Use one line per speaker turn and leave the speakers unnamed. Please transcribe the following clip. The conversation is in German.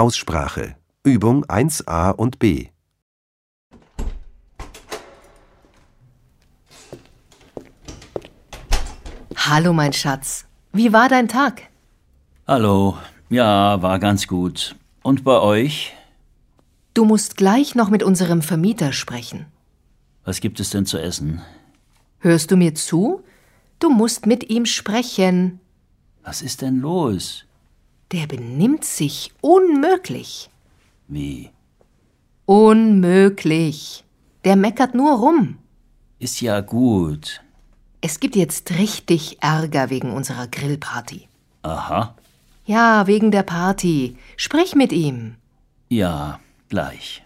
Aussprache. Übung 1a und b.
Hallo, mein Schatz. Wie war dein Tag?
Hallo. Ja, war ganz gut. Und bei euch?
Du musst gleich noch mit unserem Vermieter sprechen.
Was gibt es denn zu essen?
Hörst du mir zu? Du musst mit ihm sprechen.
Was ist denn los?
Der benimmt sich unmöglich.
Wie?
Unmöglich. Der meckert nur rum.
Ist ja gut.
Es gibt jetzt richtig Ärger wegen unserer Grillparty.
Aha.
Ja, wegen der Party. Sprich mit ihm.
Ja, gleich.